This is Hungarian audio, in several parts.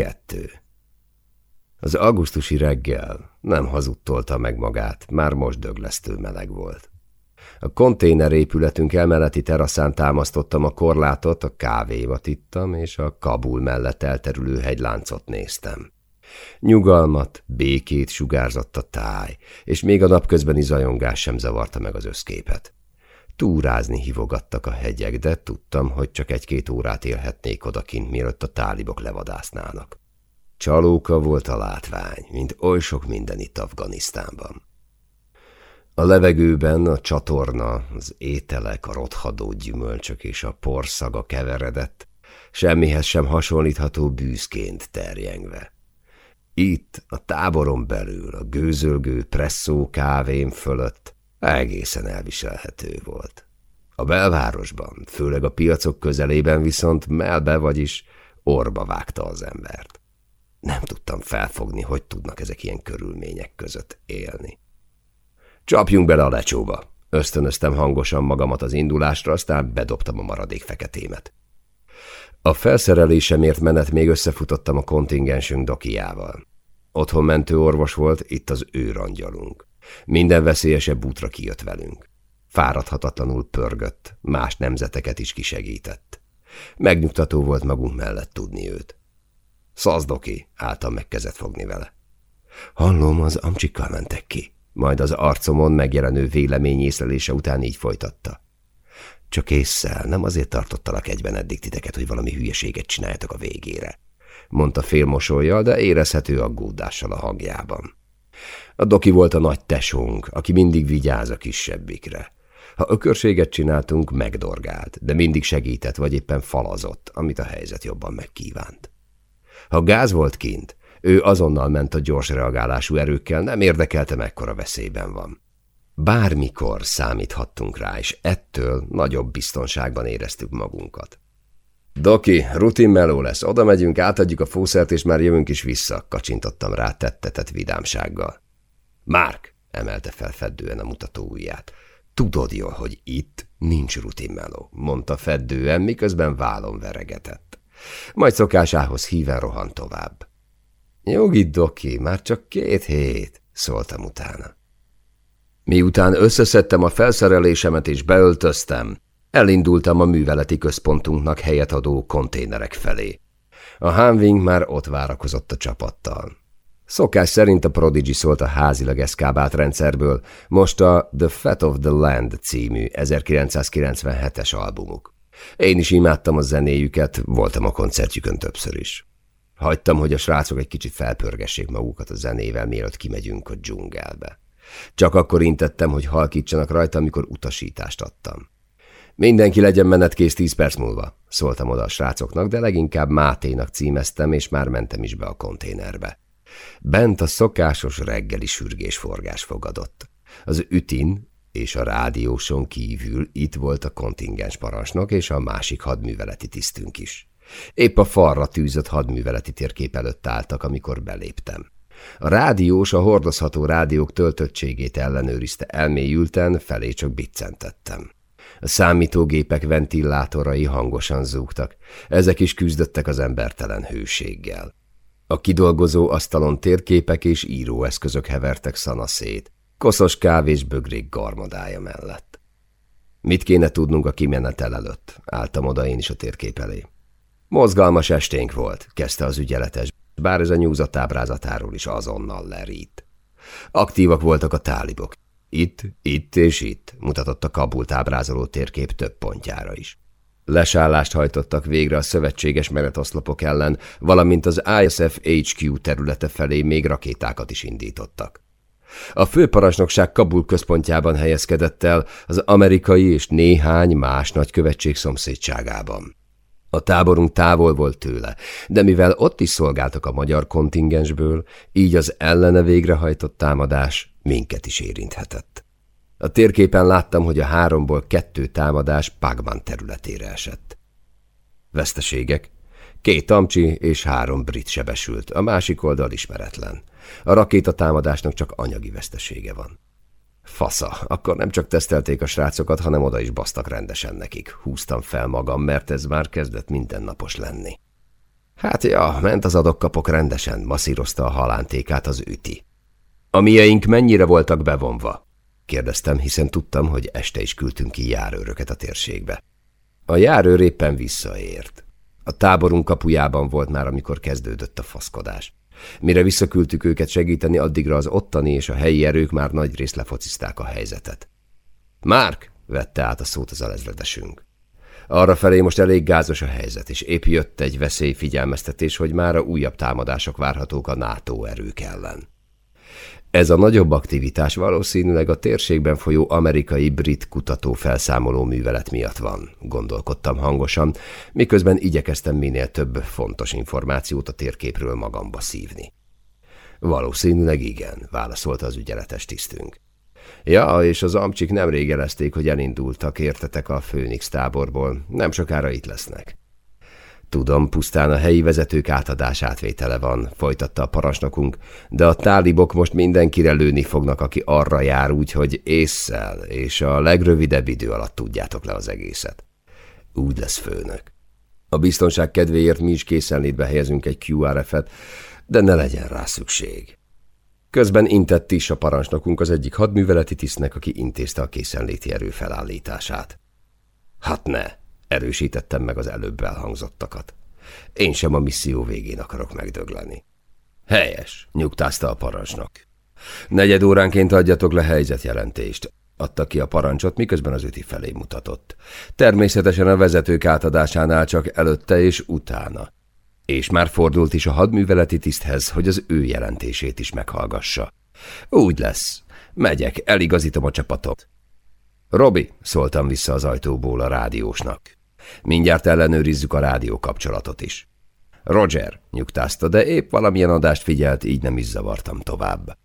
Kettő. Az augusztusi reggel nem hazudtolta meg magát, már most döglesztő meleg volt. A konténerépületünk elmeleti teraszán támasztottam a korlátot, a kávémat ittam, és a Kabul mellett elterülő hegyláncot néztem. Nyugalmat, békét sugárzott a táj, és még a napközbeni zajongás sem zavarta meg az összképet. Túrázni hívogattak a hegyek, de tudtam, hogy csak egy-két órát élhetnék odakint, mielőtt a tálibok levadásznának. Csalóka volt a látvány, mint oly sok minden itt Afganisztánban. A levegőben a csatorna, az ételek, a rothadó gyümölcsök és a porszaga keveredett, semmihez sem hasonlítható bűzként terjengve. Itt, a táboron belül, a gőzölgő presszó kávém fölött egészen elviselhető volt. A belvárosban, főleg a piacok közelében viszont melbe, vagyis orba vágta az embert. Nem tudtam felfogni, hogy tudnak ezek ilyen körülmények között élni. Csapjunk bele a lecsóba. Ösztönöztem hangosan magamat az indulásra, aztán bedobtam a maradék feketémet. A felszerelésemért menet még összefutottam a kontingensünk dokiával. Otthon mentő orvos volt, itt az őrangyalunk. Minden veszélyesebb útra kijött velünk. Fáradhatatlanul pörgött, más nemzeteket is kisegített. Megnyugtató volt magunk mellett tudni őt. Szazdoki, álltam meg kezet fogni vele. Hallom, az amcsikkal mentek ki. Majd az arcomon megjelenő vélemény észlelése után így folytatta. Csak észszel, nem azért tartottalak egyben eddig titeket, hogy valami hülyeséget csináljatok a végére. Mondta félmosolyjal, de érezhető aggódással a hangjában. A doki volt a nagy tesónk, aki mindig vigyáz a kisebbikre. Ha ökörséget csináltunk, megdorgált, de mindig segített, vagy éppen falazott, amit a helyzet jobban megkívánt. Ha gáz volt kint, ő azonnal ment a gyors reagálású erőkkel, nem érdekelte, mekkora veszélyben van. Bármikor számíthattunk rá, és ettől nagyobb biztonságban éreztük magunkat. Doki, rutin meló lesz, oda megyünk, átadjuk a fószert, és már jövünk is vissza, kacsintottam rá tettetett vidámsággal. Márk, emelte fel feddően a mutató ujját. Tudod jól, hogy itt nincs rutin meló, mondta feddően, miközben vállon veregetett. Majd szokásához híven rohant tovább. Nyugi, Doki, már csak két hét, szóltam utána. Miután összeszedtem a felszerelésemet és beöltöztem, elindultam a műveleti központunknak helyet adó konténerek felé. A Hanwing már ott várakozott a csapattal. Szokás szerint a Prodigy szólt a házilag eszkábált rendszerből, most a The Fat of the Land című 1997-es albumuk. Én is imádtam a zenéjüket, voltam a koncertjükön többször is. Hagytam, hogy a srácok egy kicsit felpörgessék magukat a zenével, mielőtt kimegyünk a dzsungelbe. Csak akkor intettem, hogy halkítsanak rajta, amikor utasítást adtam. Mindenki legyen menetkész tíz perc múlva, szóltam oda a srácoknak, de leginkább Máténak címeztem, és már mentem is be a konténerbe. Bent a szokásos reggeli sürgésforgás fogadott. Az ütin és a rádióson kívül itt volt a kontingens parancsnok és a másik hadműveleti tisztünk is. Épp a falra tűzött hadműveleti térkép előtt álltak, amikor beléptem. A rádiós a hordozható rádiók töltöttségét ellenőrizte elmélyülten, felé csak biccentettem. A számítógépek ventilátorai hangosan zúgtak, ezek is küzdöttek az embertelen hőséggel. A kidolgozó asztalon térképek és íróeszközök hevertek szanaszét, koszos kávés bögrék garmadája mellett. Mit kéne tudnunk a kimenetel előtt? Álltam oda én is a térkép elé. Mozgalmas esténk volt, kezdte az ügyeletes, bár ez a nyúzat ábrázatáról is azonnal lerít. Aktívak voltak a tálibok. Itt, itt és itt, mutatott a Kabult ábrázoló térkép több pontjára is. Lesállást hajtottak végre a szövetséges meretoszlopok ellen, valamint az ISF HQ területe felé még rakétákat is indítottak. A főparancsnokság Kabul központjában helyezkedett el az amerikai és néhány más nagykövetség szomszédságában. A táborunk távol volt tőle, de mivel ott is szolgáltak a magyar kontingensből, így az ellene végrehajtott támadás minket is érinthetett. A térképen láttam, hogy a háromból kettő támadás Pagman területére esett. Veszteségek. Két amcsi és három brit sebesült, a másik oldal ismeretlen. A rakétatámadásnak csak anyagi vesztesége van. Fasza, akkor nem csak tesztelték a srácokat, hanem oda is basztak rendesen nekik. Húztam fel magam, mert ez már kezdett mindennapos lenni. Hát ja, ment az adokkapok rendesen, masszírozta a halántékát az üti. A mieink mennyire voltak bevonva? kérdeztem, hiszen tudtam, hogy este is küldtünk ki járőröket a térségbe. A járőr éppen visszaért. A táborunk kapujában volt már, amikor kezdődött a faszkodás. Mire visszaküldtük őket segíteni, addigra az ottani és a helyi erők már nagy részt lefocizták a helyzetet. Márk, vette át a szót az alezredesünk. Arra felé most elég gázos a helyzet, és épp jött egy veszélyfigyelmeztetés, hogy már a újabb támadások várhatók a NATO erők ellen. Ez a nagyobb aktivitás valószínűleg a térségben folyó amerikai-brit kutató felszámoló művelet miatt van, gondolkodtam hangosan, miközben igyekeztem minél több fontos információt a térképről magamba szívni. Valószínűleg igen, válaszolta az ügyeletes tisztünk. Ja, és az amcsik nem jelezték, hogy elindultak, értetek a Főnix táborból, nem sokára itt lesznek. Tudom, pusztán a helyi vezetők átadás átvétele van, folytatta a parancsnokunk, de a tálibok most mindenkire lőni fognak, aki arra jár úgy, hogy észszel, és a legrövidebb idő alatt tudjátok le az egészet. Úgy lesz főnök. A biztonság kedvéért mi is készenlétbe helyezünk egy QRF-et, de ne legyen rá szükség. Közben intett is a parancsnokunk az egyik hadműveleti tisztnek, aki intézte a készenléti erő felállítását. Hát ne! Erősítettem meg az előbb elhangzottakat. Én sem a misszió végén akarok megdögleni. Helyes, nyugtázta a parancsnok. Negyed óránként adjatok le helyzetjelentést. Adta ki a parancsot, miközben az üti felé mutatott. Természetesen a vezetők átadásánál csak előtte és utána. És már fordult is a hadműveleti tiszthez, hogy az ő jelentését is meghallgassa. Úgy lesz. Megyek, eligazítom a csapatot. Robi, szóltam vissza az ajtóból a rádiósnak. Mindjárt ellenőrizzük a rádió kapcsolatot is. Roger, nyugtázta, de épp valamilyen adást figyelt, így nem is zavartam tovább.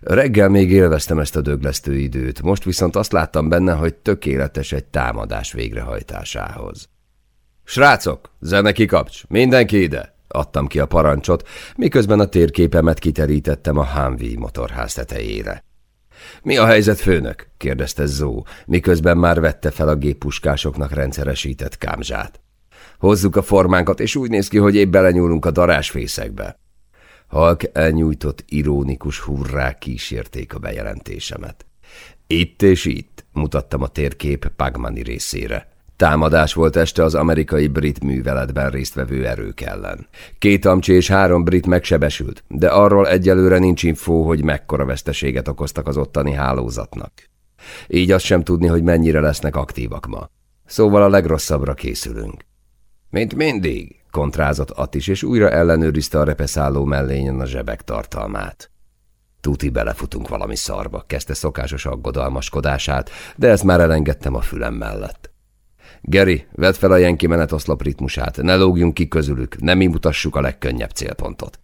Reggel még élveztem ezt a döglesztő időt, most viszont azt láttam benne, hogy tökéletes egy támadás végrehajtásához. Srácok, zene kikapcs, mindenki ide! Adtam ki a parancsot, miközben a térképemet kiterítettem a Humvee motorház tetejére. Mi a helyzet, főnök? kérdezte Zó, miközben már vette fel a géppuskásoknak rendszeresített kámzsát. Hozzuk a formánkat, és úgy néz ki, hogy épp belenyúlunk a darásfészekbe. Halk elnyújtott irónikus hurrák kísérték a bejelentésemet. Itt és itt, mutattam a térkép Pagmani részére. Támadás volt este az amerikai-brit műveletben résztvevő erők ellen. Két amcsi és három brit megsebesült, de arról egyelőre nincs infó, hogy mekkora veszteséget okoztak az ottani hálózatnak. Így azt sem tudni, hogy mennyire lesznek aktívak ma. Szóval a legrosszabbra készülünk. Mint mindig, kontrázott Attis, és újra ellenőrizte a repeszálló mellényen a zsebek tartalmát. Tuti belefutunk valami szarba, kezdte szokásos aggodalmaskodását, de ezt már elengedtem a fülem mellett. Geri, vedd fel a jenki menetoszlop ritmusát, ne lógjunk ki közülük, nem mi mutassuk a legkönnyebb célpontot.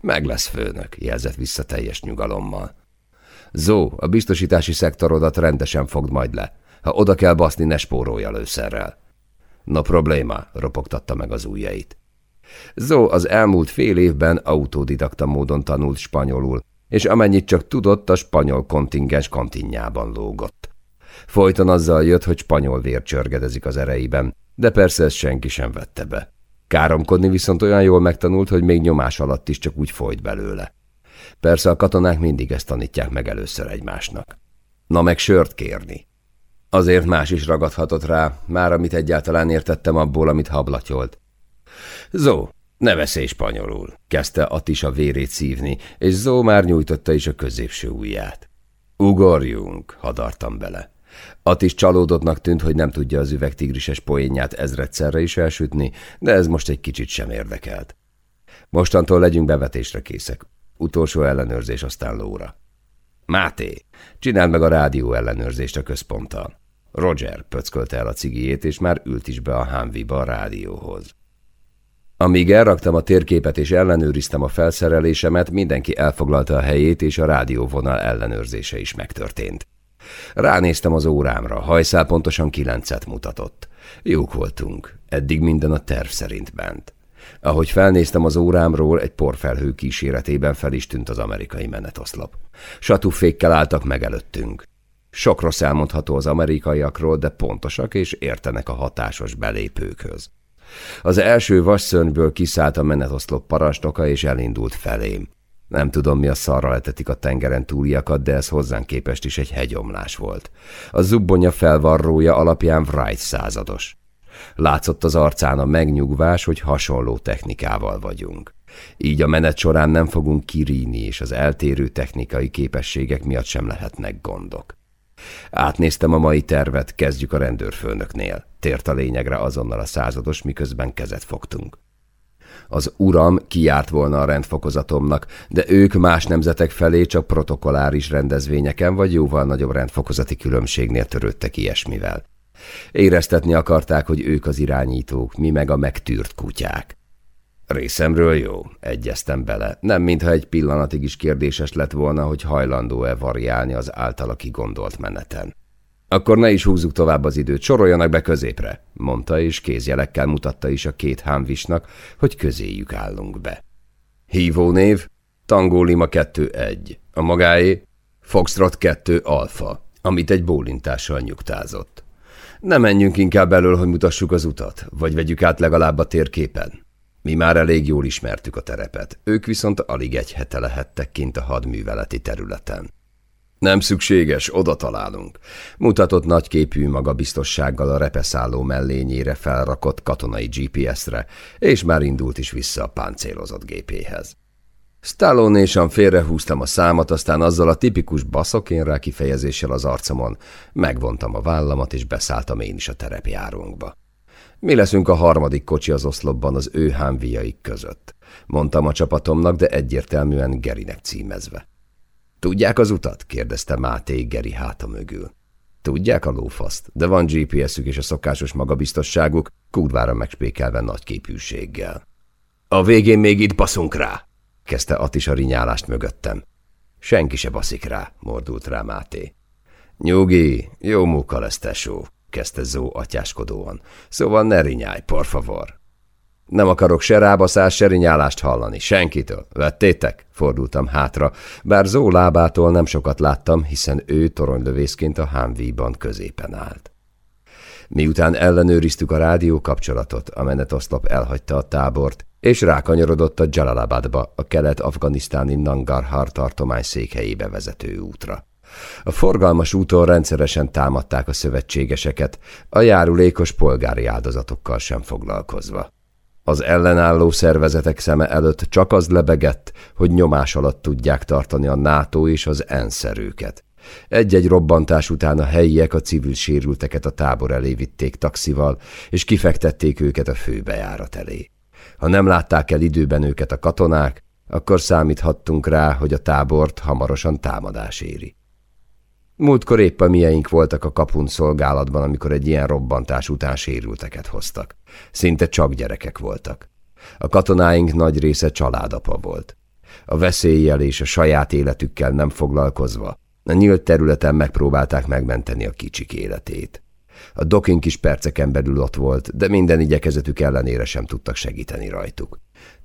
Meg lesz főnök, jelzett vissza teljes nyugalommal. Zó, a biztosítási szektorodat rendesen fogd majd le. Ha oda kell baszni, ne spórolja lőszerrel. No probléma, ropogtatta meg az ujjait. Zó az elmúlt fél évben autodidakta módon tanult spanyolul, és amennyit csak tudott, a spanyol kontingens kantinjában lógott. Folyton azzal jött, hogy spanyol vér csörgedezik az ereiben, de persze ezt senki sem vette be. Káromkodni viszont olyan jól megtanult, hogy még nyomás alatt is csak úgy folyt belőle. Persze a katonák mindig ezt tanítják meg először egymásnak. Na meg sört kérni. Azért más is ragadhatott rá, már amit egyáltalán értettem abból, amit hablatyolt. Zó, ne veszély spanyolul, kezdte Attis a vérét szívni, és Zó már nyújtotta is a középső ujját. Ugorjunk, hadartam bele. Atis csalódottnak tűnt, hogy nem tudja az üvegtigrises poénját ezredszerre is elsütni, de ez most egy kicsit sem érdekelt. Mostantól legyünk bevetésre készek. Utolsó ellenőrzés, aztán lóra. Máté, csináld meg a rádió ellenőrzést a központtal. Roger pöckölte el a cigijét, és már ült is be a Humvee-ba a rádióhoz. Amíg elraktam a térképet és ellenőriztem a felszerelésemet, mindenki elfoglalta a helyét, és a rádióvonal ellenőrzése is megtörtént. Ránéztem az órámra, hajszál pontosan kilencet mutatott. Jók voltunk, eddig minden a terv szerint bent. Ahogy felnéztem az órámról, egy porfelhő kíséretében fel is tűnt az amerikai menetoszlop. Satúfékkel álltak meg előttünk. Sok rossz elmondható az amerikaiakról, de pontosak és értenek a hatásos belépőkhöz. Az első vasszörnyből kiszállt a menetoszlop parancsnoka, és elindult felém. Nem tudom, mi a szarra etetik a tengeren túliakat, de ez hozzánk képest is egy hegyomlás volt. A zubbonya felvarrója alapján Wright százados. Látszott az arcán a megnyugvás, hogy hasonló technikával vagyunk. Így a menet során nem fogunk kiríni, és az eltérő technikai képességek miatt sem lehetnek gondok. Átnéztem a mai tervet, kezdjük a rendőrfőnöknél. Tért a lényegre azonnal a százados, miközben kezet fogtunk. Az uram kiárt volna a rendfokozatomnak, de ők más nemzetek felé csak protokoláris rendezvényeken vagy jóval nagyobb rendfokozati különbségnél törődtek ilyesmivel. Éreztetni akarták, hogy ők az irányítók, mi meg a megtűrt kutyák. Részemről jó, egyeztem bele. Nem mintha egy pillanatig is kérdéses lett volna, hogy hajlandó-e variálni az általa kigondolt meneten. Akkor ne is húzzuk tovább az időt, soroljanak be középre, mondta, és kézjelekkel mutatta is a két hámvisnak, hogy közéjük állunk be. Hívónév, Tangó Lima 2-1, a magáé, Foxtrot 2 Alfa, amit egy bólintással nyugtázott. Ne menjünk inkább elől, hogy mutassuk az utat, vagy vegyük át legalább a térképen. Mi már elég jól ismertük a terepet, ők viszont alig egy hete lehettek kint a hadműveleti területen. Nem szükséges, oda találunk. Mutatott nagyképű magabiztossággal a repeszálló mellényére felrakott katonai GPS-re, és már indult is vissza a páncélozott gépéhez. Stallonésan félrehúztam a számat, aztán azzal a tipikus baszokénrá kifejezéssel az arcomon megvontam a vállamat, és beszálltam én is a terepjárónkba. Mi leszünk a harmadik kocsi az oszlopban az ő hámviaik között. Mondtam a csapatomnak, de egyértelműen Gerinek címezve. Tudják az utat? kérdezte Máté Geri háta mögül. Tudják a lófaszt, de van GPS-ük és a szokásos magabiztosságuk, kúdvára megspékelve nagy képűséggel. A végén még itt baszunk rá, kezdte Atis a rinyálást mögöttem. Senki se baszik rá, mordult rá Máté. Nyugi, jó munka lesz, tesó, kezdte Zó atyáskodóan. Szóval ne rinyálj, por. Nem akarok se rábaszás, se rinyálást hallani. Senkitől. Vettétek? Fordultam hátra, bár Zó lábától nem sokat láttam, hiszen ő toronylövészként a hámvíban középen állt. Miután ellenőriztük a rádió kapcsolatot, a menetoszlop elhagyta a tábort, és rákanyarodott a Jalalabadba, a kelet-afganisztáni Nangarhar tartomány székhelyébe vezető útra. A forgalmas úton rendszeresen támadták a szövetségeseket, a járulékos polgári áldozatokkal sem foglalkozva. Az ellenálló szervezetek szeme előtt csak az lebegett, hogy nyomás alatt tudják tartani a NATO és az ENSZ erőket. Egy-egy robbantás után a helyiek a civil sérülteket a tábor elé vitték taxival, és kifektették őket a főbejárat elé. Ha nem látták el időben őket a katonák, akkor számíthattunk rá, hogy a tábort hamarosan támadás éri. Múltkor épp a mieink voltak a kapun szolgálatban, amikor egy ilyen robbantás után sérülteket hoztak. Szinte csak gyerekek voltak. A katonáink nagy része családapa volt. A veszéllyel és a saját életükkel nem foglalkozva, a nyílt területen megpróbálták megmenteni a kicsik életét. A dokink is perceken belül ott volt, de minden igyekezetük ellenére sem tudtak segíteni rajtuk.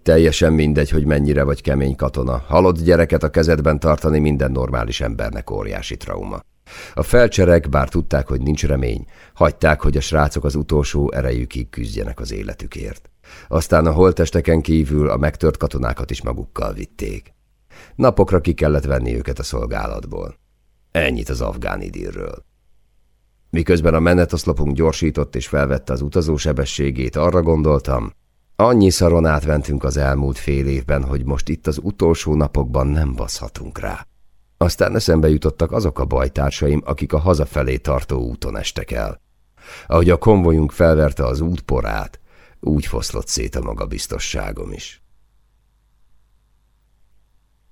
Teljesen mindegy, hogy mennyire vagy kemény katona. Halott gyereket a kezedben tartani minden normális embernek óriási trauma. A felcserek, bár tudták, hogy nincs remény, hagyták, hogy a srácok az utolsó erejükig küzdjenek az életükért. Aztán a holtesteken kívül a megtört katonákat is magukkal vitték. Napokra ki kellett venni őket a szolgálatból. Ennyit az afgán idírről. Miközben a menetoszlopunk gyorsított és felvette az utazósebességét, arra gondoltam, annyi szaron átventünk az elmúlt fél évben, hogy most itt az utolsó napokban nem baszhatunk rá. Aztán eszembe jutottak azok a bajtársaim, akik a hazafelé tartó úton estek el. Ahogy a konvojunk felverte az útporát, úgy foszlott szét a magabiztosságom is.